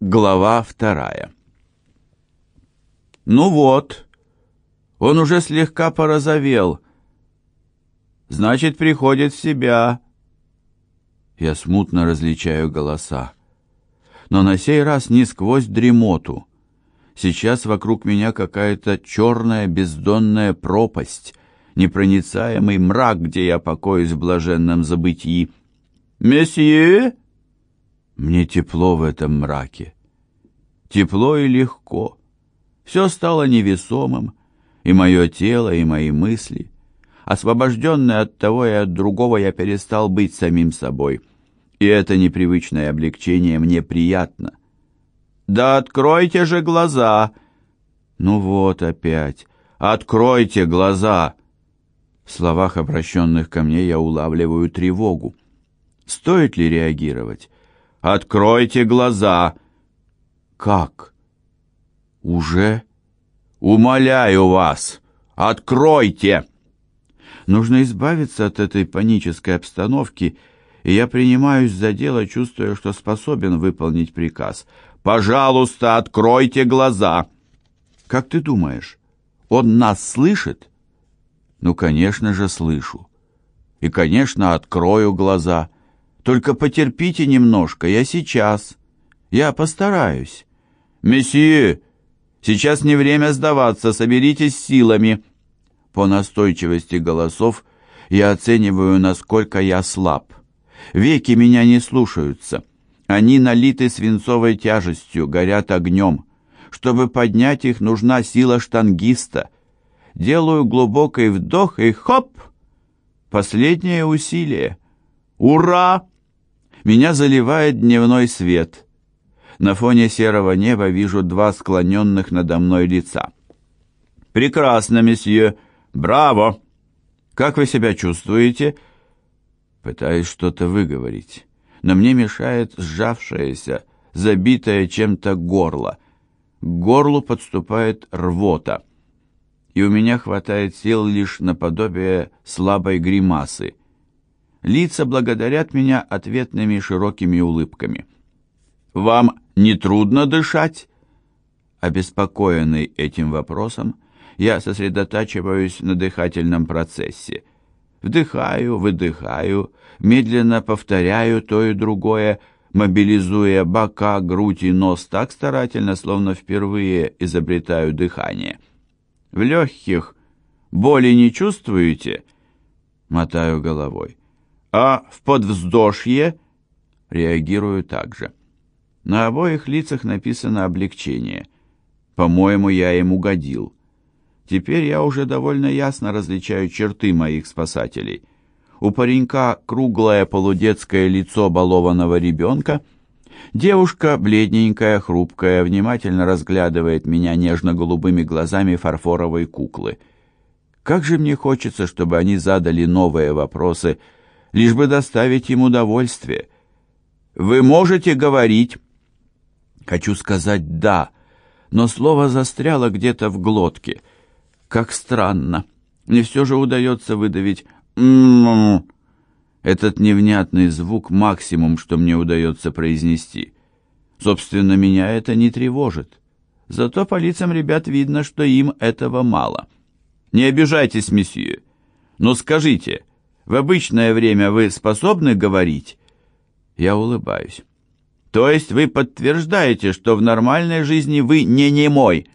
Глава вторая. Ну вот, он уже слегка порозовел. Значит, приходит в себя. Я смутно различаю голоса. Но на сей раз не сквозь дремоту. Сейчас вокруг меня какая-то черная бездонная пропасть, непроницаемый мрак, где я покоюсь в блаженном забытии. «Месье!» Мне тепло в этом мраке. Тепло и легко. Все стало невесомым, и мое тело, и мои мысли. Освобожденный от того и от другого, я перестал быть самим собой. И это непривычное облегчение мне приятно. «Да откройте же глаза!» «Ну вот опять! Откройте глаза!» В словах, обращенных ко мне, я улавливаю тревогу. Стоит ли реагировать? Откройте глаза!» «Как?» «Уже?» «Умоляю вас! Откройте!» Нужно избавиться от этой панической обстановки, и я принимаюсь за дело, чувствуя, что способен выполнить приказ. «Пожалуйста, откройте глаза!» «Как ты думаешь, он нас слышит?» «Ну, конечно же, слышу. И, конечно, открою глаза». Только потерпите немножко, я сейчас. Я постараюсь. Месье, сейчас не время сдаваться, соберитесь силами. По настойчивости голосов я оцениваю, насколько я слаб. Веки меня не слушаются. Они налиты свинцовой тяжестью, горят огнем. Чтобы поднять их, нужна сила штангиста. Делаю глубокий вдох и хоп! Последнее усилие. Ура! Меня заливает дневной свет. На фоне серого неба вижу два склоненных надо мной лица. «Прекрасно, месье! Браво! Как вы себя чувствуете?» Пытаюсь что-то выговорить, но мне мешает сжавшееся, забитое чем-то горло. К горлу подступает рвота, и у меня хватает сил лишь наподобие слабой гримасы — Лица благодарят меня ответными широкими улыбками. «Вам не трудно дышать?» Обеспокоенный этим вопросом, я сосредотачиваюсь на дыхательном процессе. Вдыхаю, выдыхаю, медленно повторяю то и другое, мобилизуя бока, грудь и нос так старательно, словно впервые изобретаю дыхание. В легких боли не чувствуете? Мотаю головой а в подвздошье реагирую также. На обоих лицах написано облегчение. По-моему, я им угодил. Теперь я уже довольно ясно различаю черты моих спасателей. У паренька круглое полудетское лицо балованного ребенка. Девушка, бледненькая, хрупкая, внимательно разглядывает меня нежно-голубыми глазами фарфоровой куклы. Как же мне хочется, чтобы они задали новые вопросы, лишь бы доставить им удовольствие. Вы можете говорить? Хочу сказать «да», но слово застряло где-то в глотке. Как странно. Мне все же удается выдавить «м-м-м». Этот невнятный звук — максимум, что мне удается произнести. Собственно, меня это не тревожит. Зато по лицам ребят видно, что им этого мало. Не обижайтесь, месье. Но скажите, в обычное время вы способны говорить?» Я улыбаюсь. «То есть вы подтверждаете, что в нормальной жизни вы не немой?»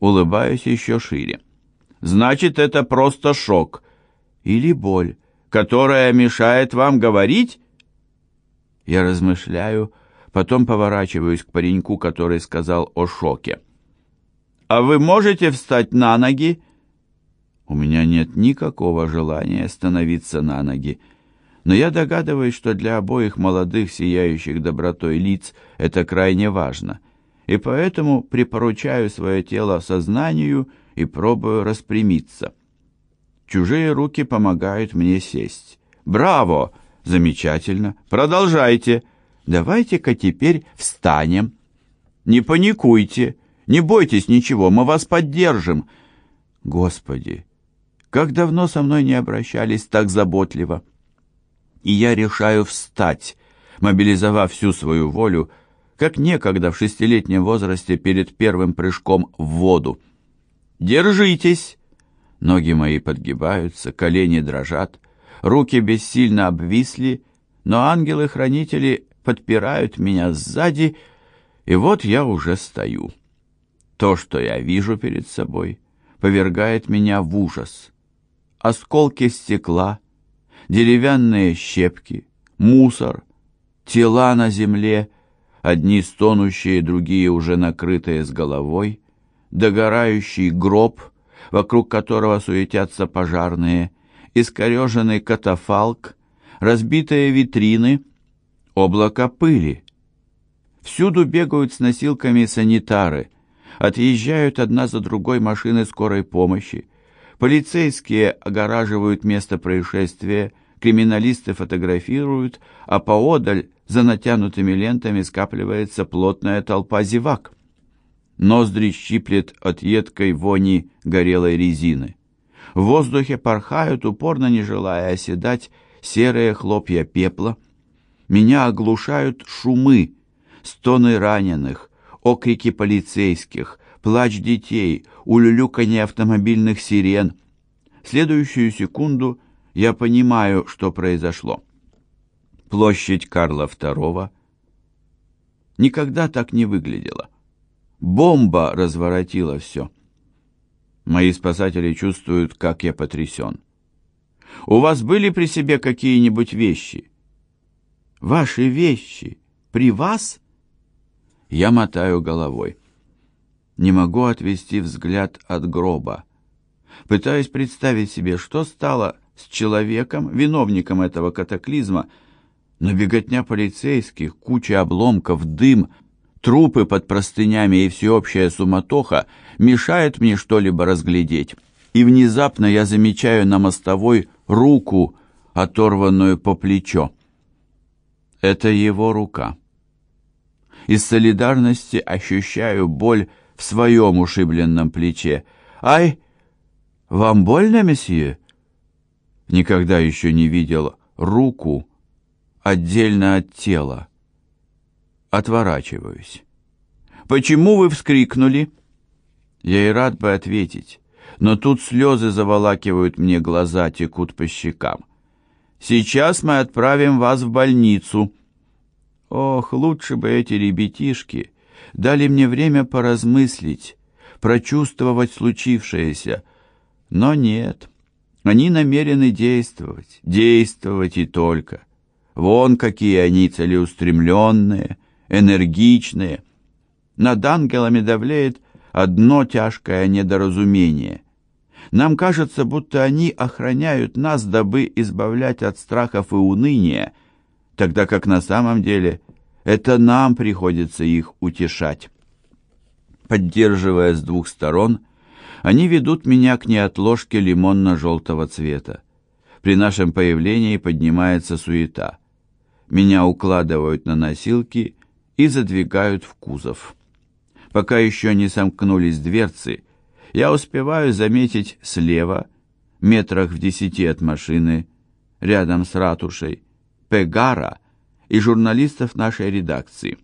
Улыбаюсь еще шире. «Значит, это просто шок. Или боль, которая мешает вам говорить?» Я размышляю, потом поворачиваюсь к пареньку, который сказал о шоке. «А вы можете встать на ноги?» У меня нет никакого желания становиться на ноги, но я догадываюсь, что для обоих молодых, сияющих добротой лиц это крайне важно, и поэтому припоручаю свое тело сознанию и пробую распрямиться. Чужие руки помогают мне сесть. «Браво! Замечательно! Продолжайте! Давайте-ка теперь встанем!» «Не паникуйте! Не бойтесь ничего, мы вас поддержим!» «Господи, как давно со мной не обращались так заботливо. И я решаю встать, мобилизовав всю свою волю, как некогда в шестилетнем возрасте перед первым прыжком в воду. «Держитесь!» Ноги мои подгибаются, колени дрожат, руки бессильно обвисли, но ангелы-хранители подпирают меня сзади, и вот я уже стою. То, что я вижу перед собой, повергает меня в ужас. Осколки стекла, деревянные щепки, мусор, тела на земле, одни стонущие, другие уже накрытые с головой, догорающий гроб, вокруг которого суетятся пожарные, искореженный катафалк, разбитые витрины, облако пыли. Всюду бегают с носилками санитары, отъезжают одна за другой машины скорой помощи, полицейские огораживают место происшествия, криминалисты фотографируют, а поодаль за натянутыми лентами скапливается плотная толпа зевак. Ноздри щиплет от едкой вони горелой резины. В воздухе порхают, упорно не желая оседать, серые хлопья пепла. Меня оглушают шумы, стоны раненых, окрики полицейских, плач детей, улюлюканье автомобильных сирен. В следующую секунду я понимаю, что произошло. Площадь Карла II никогда так не выглядела. Бомба разворотила все. Мои спасатели чувствуют, как я потрясен. У вас были при себе какие-нибудь вещи? Ваши вещи при вас? Я мотаю головой. Не могу отвести взгляд от гроба. Пытаюсь представить себе, что стало с человеком, виновником этого катаклизма, но беготня полицейских, куча обломков, дым, трупы под простынями и всеобщая суматоха мешают мне что-либо разглядеть. И внезапно я замечаю на мостовой руку, оторванную по плечо. Это его рука. Из солидарности ощущаю боль в своем ушибленном плече. «Ай, вам больно, месье?» Никогда еще не видел руку отдельно от тела. Отворачиваюсь. «Почему вы вскрикнули?» Я и рад бы ответить, но тут слезы заволакивают мне глаза, текут по щекам. «Сейчас мы отправим вас в больницу». Ох, лучше бы эти ребятишки дали мне время поразмыслить, прочувствовать случившееся. Но нет, они намерены действовать, действовать и только. Вон какие они целеустремленные, энергичные. Над ангелами давлеет одно тяжкое недоразумение. Нам кажется, будто они охраняют нас, дабы избавлять от страхов и уныния, тогда как на самом деле это нам приходится их утешать. Поддерживая с двух сторон, они ведут меня к неотложке лимонно-желтого цвета. При нашем появлении поднимается суета. Меня укладывают на носилки и задвигают в кузов. Пока еще не сомкнулись дверцы, я успеваю заметить слева, метрах в десяти от машины, рядом с ратушей, Пегара и журналистов нашей редакции.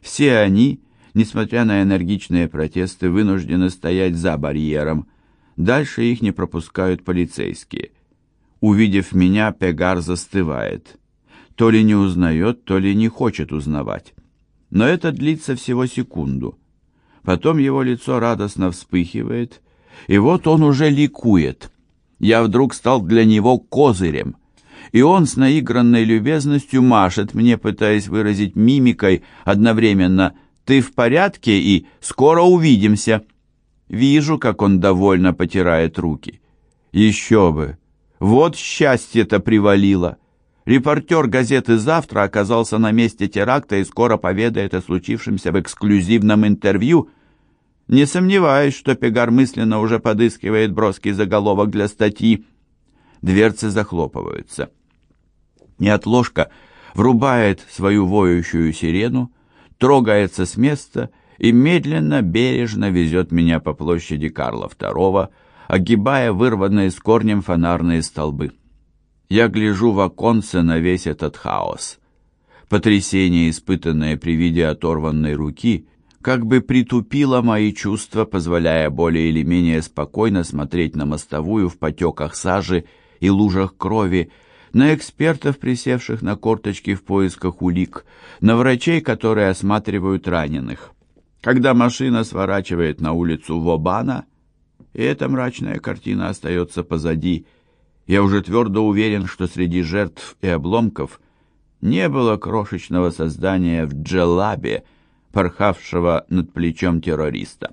Все они, несмотря на энергичные протесты, вынуждены стоять за барьером. Дальше их не пропускают полицейские. Увидев меня, Пегар застывает. То ли не узнает, то ли не хочет узнавать. Но это длится всего секунду. Потом его лицо радостно вспыхивает, и вот он уже ликует. Я вдруг стал для него козырем и он с наигранной любезностью машет мне, пытаясь выразить мимикой одновременно «ты в порядке» и «скоро увидимся». Вижу, как он довольно потирает руки. Еще бы! Вот счастье-то привалило! Репортер газеты «Завтра» оказался на месте теракта и скоро поведает о случившемся в эксклюзивном интервью. Не сомневаюсь, что Пегар мысленно уже подыскивает броский заголовок для статьи. Дверцы захлопываются. Неотложка врубает свою воющую сирену, трогается с места и медленно, бережно везет меня по площади Карла II, огибая вырванные с корнем фонарные столбы. Я гляжу в оконце на весь этот хаос. Потрясение, испытанное при виде оторванной руки, как бы притупило мои чувства, позволяя более или менее спокойно смотреть на мостовую в потеках сажи и лужах крови, на экспертов, присевших на корточки в поисках улик, на врачей, которые осматривают раненых. Когда машина сворачивает на улицу Вобана, и эта мрачная картина остается позади, я уже твердо уверен, что среди жертв и обломков не было крошечного создания в Джелабе, порхавшего над плечом террориста.